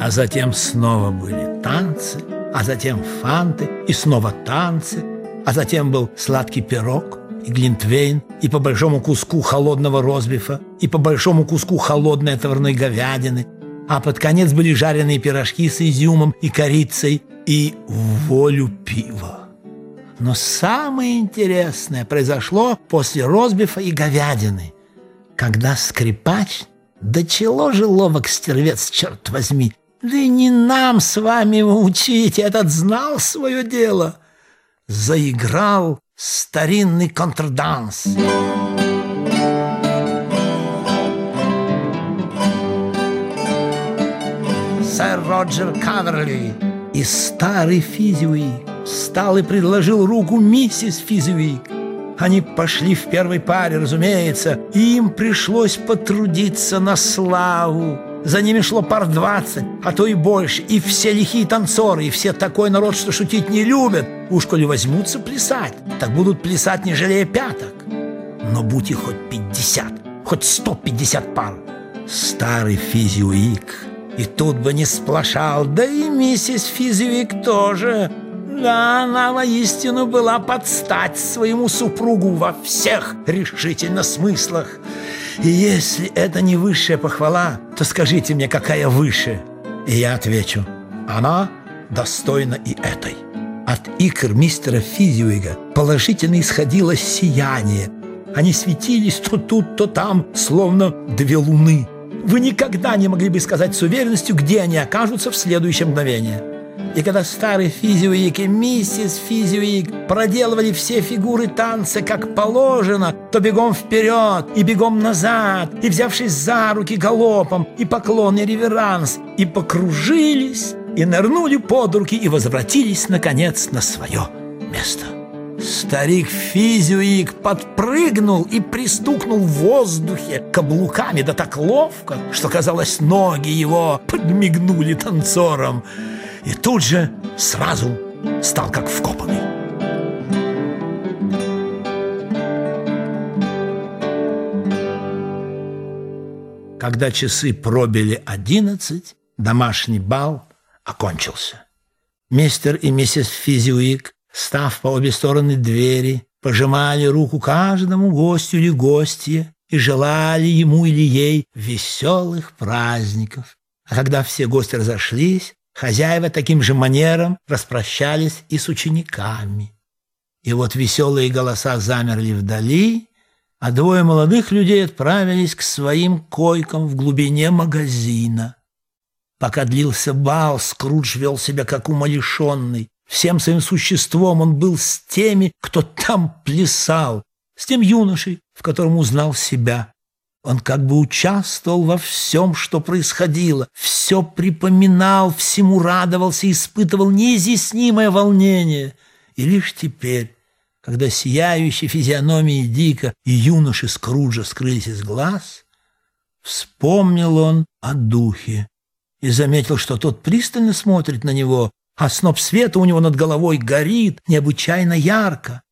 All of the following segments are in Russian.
А затем снова были танцы, а затем фанты и снова танцы, а затем был сладкий пирог и глинтвейн, и по большому куску холодного розбифа, и по большому куску холодной отварной говядины, а под конец были жареные пирожки с изюмом и корицей и волю пива. Но самое интересное произошло после розбифа и говядины, когда скрипач, да чело же ловок стервец, черт возьми, да не нам с вами учить, этот знал свое дело, заиграл старинный контрданс. Сэр Роджер Каверли и старый Физиуик встал и предложил руку миссис Физиуик. Они пошли в первой паре, разумеется, и им пришлось потрудиться на славу. За ними шло пар двадцать, а то и больше, и все лихие танцоры, и все такой народ, что шутить не любят. Уж коли возьмутся плясать, так будут плясать, не жалея пяток. Но будь их хоть пятьдесят, хоть сто пятьдесят пар. Старый физиуик и тут бы не сплошал, да и миссис Физиуик тоже. Да, она воистину была под стать своему супругу во всех решительно смыслах. И если это не высшая похвала, то скажите мне, какая выше? И я отвечу, она достойна и этой. От икр мистера Физиуига положительно исходило сияние. Они светились то тут, то там, словно две луны. Вы никогда не могли бы сказать с уверенностью, где они окажутся в следующее мгновение. И когда старый Физиуик и миссис Физиуик проделывали все фигуры танца как положено, то бегом вперед и бегом назад, и взявшись за руки галопом, и поклон, и реверанс, и покружились, и нырнули под руки, и возвратились, наконец, на свое место. Старик Физиуик подпрыгнул и пристукнул в воздухе каблуками, да так ловко, что, казалось, ноги его подмигнули танцорам – и тут же сразу стал как вкопанный. Когда часы пробили одиннадцать, домашний бал окончился. Мистер и миссис Физиуик, став по обе стороны двери, пожимали руку каждому гостю или гостье и желали ему или ей веселых праздников. А когда все гости разошлись, Хозяева таким же манером распрощались и с учениками. И вот веселые голоса замерли вдали, а двое молодых людей отправились к своим койкам в глубине магазина. Пока длился бал, Скрудж вел себя как умалишенный. Всем своим существом он был с теми, кто там плясал, с тем юношей, в котором узнал себя. Он как бы участвовал во всем, что происходило, все припоминал, всему радовался, испытывал неизъяснимое волнение. И лишь теперь, когда сияющие физиономии Дика и юноши Скруджа скрылись из глаз, вспомнил он о духе и заметил, что тот пристально смотрит на него, а сноп света у него над головой горит необычайно ярко.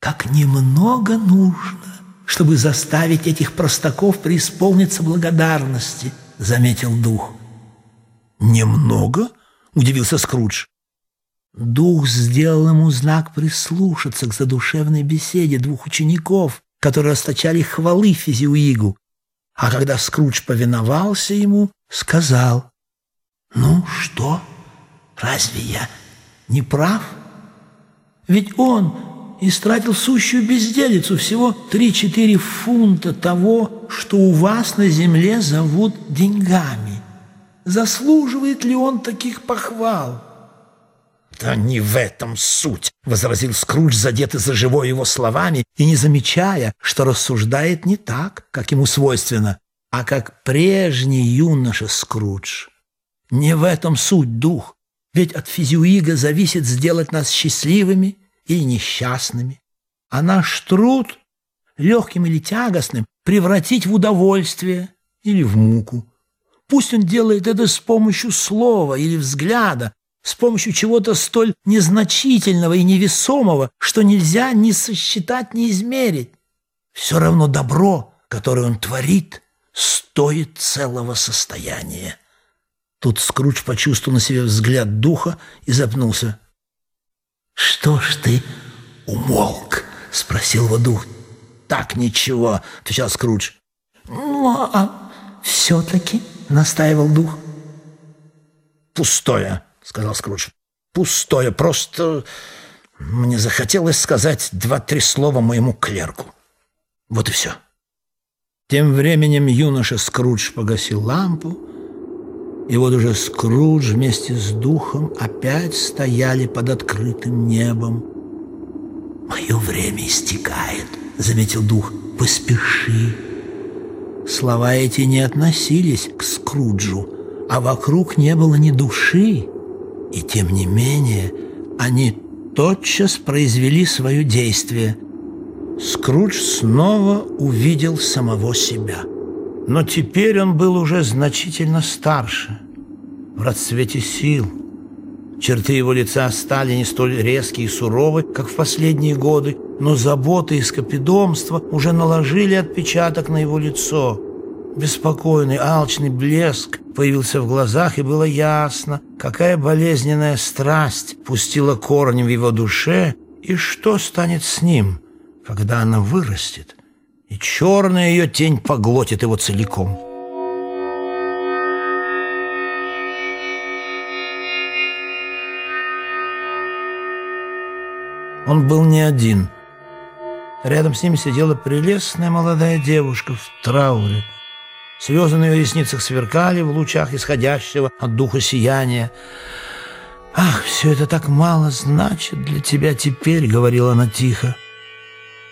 Как немного нужно чтобы заставить этих простаков преисполниться благодарности, — заметил дух. «Немного?» — удивился Скрудж. Дух сделал ему знак прислушаться к задушевной беседе двух учеников, которые расточали хвалы Физиуигу. А когда Скрудж повиновался ему, сказал, «Ну что, разве я не прав? Ведь он истратил сущую безделицу, всего 3-4 фунта того, что у вас на земле зовут деньгами. Заслуживает ли он таких похвал? «Да не в этом суть», — возразил Скрудж, задетый за живое его словами и не замечая, что рассуждает не так, как ему свойственно, а как прежний юноша Скрудж. Не в этом суть, дух, ведь от физиуига зависит сделать нас счастливыми или несчастными, а наш труд, легким или тягостным, превратить в удовольствие или в муку. Пусть он делает это с помощью слова или взгляда, с помощью чего-то столь незначительного и невесомого, что нельзя ни сосчитать, ни измерить. Все равно добро, которое он творит, стоит целого состояния. Тут Скрудж почувствовал на себе взгляд духа и запнулся. «Что ж ты умолк?» — спросил его дух. «Так ничего», — отвечал Скрудж. «Ну, а все-таки?» — настаивал дух. «Пустое», — сказал Скрудж. «Пустое. Просто мне захотелось сказать два-три слова моему клерку. Вот и все». Тем временем юноша Скрудж погасил лампу, и вот уже Скрудж вместе с духом опять стояли под открытым небом. «Мое время истекает», — заметил дух. «Поспеши». Слова эти не относились к Скруджу, а вокруг не было ни души. И тем не менее они тотчас произвели свое действие. Скрудж снова увидел самого себя. Но теперь он был уже значительно старше, в расцвете сил. Черты его лица стали не столь резкие и суровы, как в последние годы, но заботы и скопидомство уже наложили отпечаток на его лицо. Беспокойный, алчный блеск появился в глазах, и было ясно, какая болезненная страсть пустила корни в его душе, и что станет с ним, когда она вырастет и черная ее тень поглотит его целиком. Он был не один. Рядом с ним сидела прелестная молодая девушка в трауре. Слезы на ее ресницах сверкали в лучах исходящего от духа сияния. «Ах, все это так мало значит для тебя теперь», — говорила она тихо.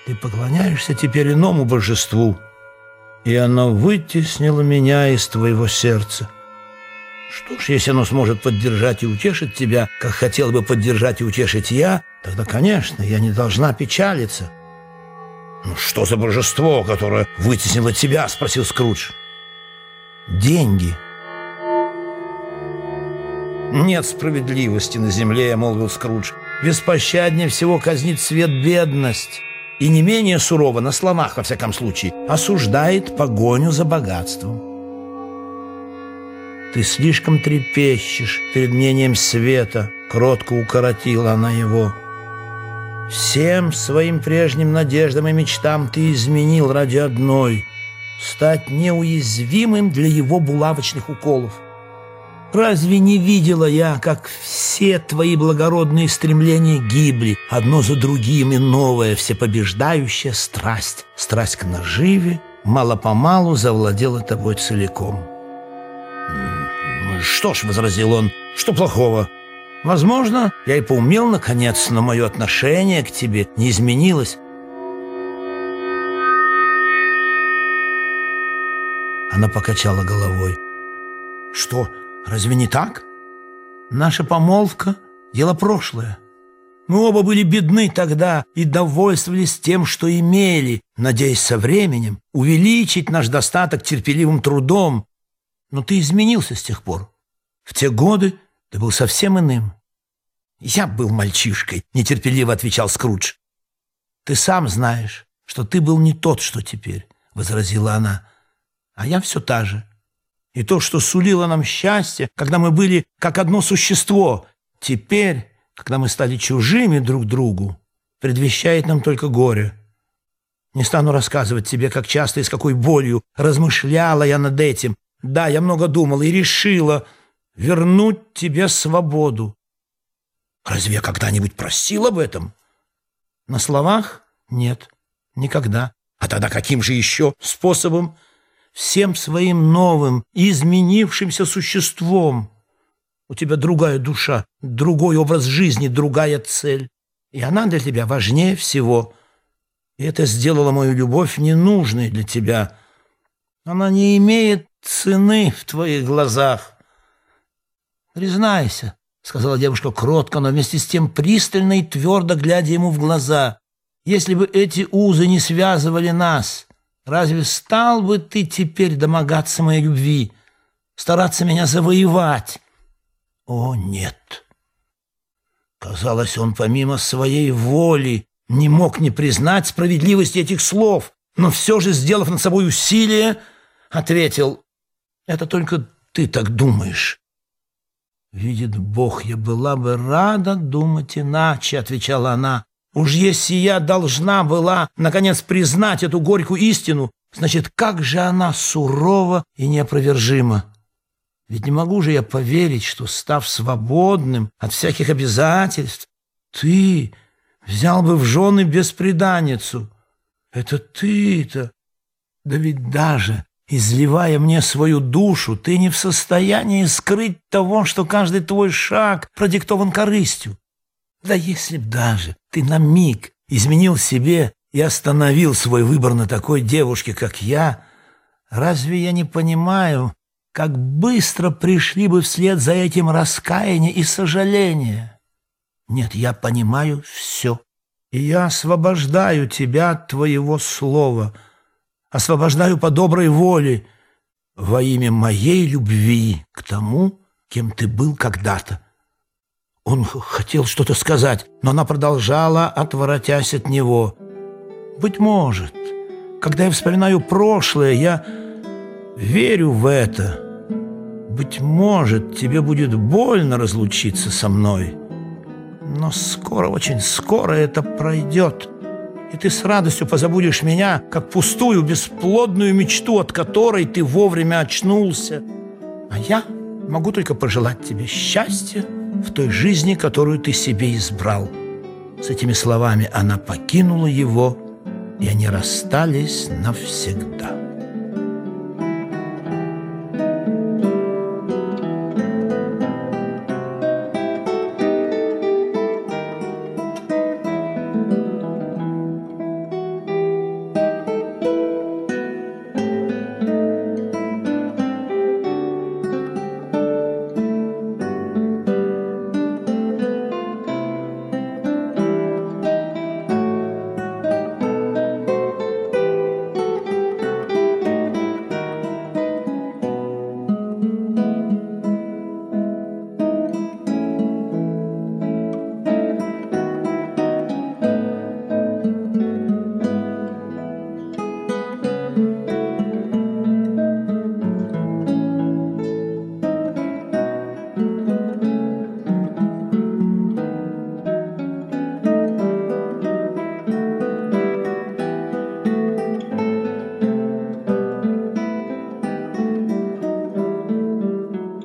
Ты поклоняешься теперь иному божеству, и оно вытеснило меня из твоего сердца. Что ж, если оно сможет поддержать и утешить тебя, как хотел бы поддержать и утешить я, тогда, конечно, я не должна печалиться. «Ну что за божество, которое вытеснило тебя?» — спросил Скрудж. «Деньги». «Нет справедливости на земле», — молвил Скрудж. «Беспощаднее всего казнит свет бедность» и не менее сурово, на словах, во всяком случае, осуждает погоню за богатством. «Ты слишком трепещешь перед мнением света», — кротко укоротила она его. «Всем своим прежним надеждам и мечтам ты изменил ради одной — стать неуязвимым для его булавочных уколов. Разве не видела я, как все твои благородные стремления гибли, одно за другим, и новая всепобеждающая страсть, страсть к наживе, мало-помалу завладела тобой целиком? «Что ж», — возразил он, — «что плохого?» «Возможно, я и поумел, наконец, но мое отношение к тебе не изменилось». Она покачала головой. «Что?» Разве не так? Наша помолвка — дело прошлое. Мы оба были бедны тогда и довольствовались тем, что имели, надеясь со временем увеличить наш достаток терпеливым трудом. Но ты изменился с тех пор. В те годы ты был совсем иным. Я был мальчишкой, нетерпеливо отвечал Скрудж. Ты сам знаешь, что ты был не тот, что теперь, возразила она. А я все та же. И то, что сулило нам счастье, когда мы были как одно существо, теперь, когда мы стали чужими друг другу, предвещает нам только горе. Не стану рассказывать тебе, как часто и с какой болью размышляла я над этим. Да, я много думала и решила вернуть тебе свободу. Разве я когда-нибудь просил об этом? На словах? Нет, никогда. А тогда каким же еще способом? Всем своим новым, изменившимся существом. У тебя другая душа, другой образ жизни, другая цель. И она для тебя важнее всего. И это сделало мою любовь ненужной для тебя. Она не имеет цены в твоих глазах. «Признайся», — сказала девушка кротко, но вместе с тем пристально и твердо глядя ему в глаза, «если бы эти узы не связывали нас, Разве стал бы ты теперь домогаться моей любви, стараться меня завоевать? О, нет. Казалось, он помимо своей воли не мог не признать справедливости этих слов, но все же, сделав над собой усилие, ответил, «Это только ты так думаешь. «Видит Бог, я была бы рада думать иначе», — отвечала она. «Уж если я должна была, наконец, признать эту горькую истину, значит, как же она сурова и неопровержима! Ведь не могу же я поверить, что, став свободным от всяких обязательств, ты взял бы в жены беспреданницу. Это ты-то! Да ведь даже Изливая мне свою душу, ты не в состоянии скрыть того, что каждый твой шаг продиктован корыстью. Да если б даже ты на миг изменил себе и остановил свой выбор на такой девушке, как я, разве я не понимаю, как быстро пришли бы вслед за этим раскаяние и сожаление? Нет, я понимаю все, и я освобождаю тебя от твоего слова — освобождаю по доброй воле во имя моей любви к тому, кем ты был когда-то. Он хотел что-то сказать, но она продолжала, отворотясь от него. «Быть может, когда я вспоминаю прошлое, я верю в это. Быть может, тебе будет больно разлучиться со мной, но скоро, очень скоро это пройдет» и ты с радостью позабудешь меня, как пустую, бесплодную мечту, от которой ты вовремя очнулся. А я могу только пожелать тебе счастья в той жизни, которую ты себе избрал». С этими словами она покинула его, и они расстались навсегда.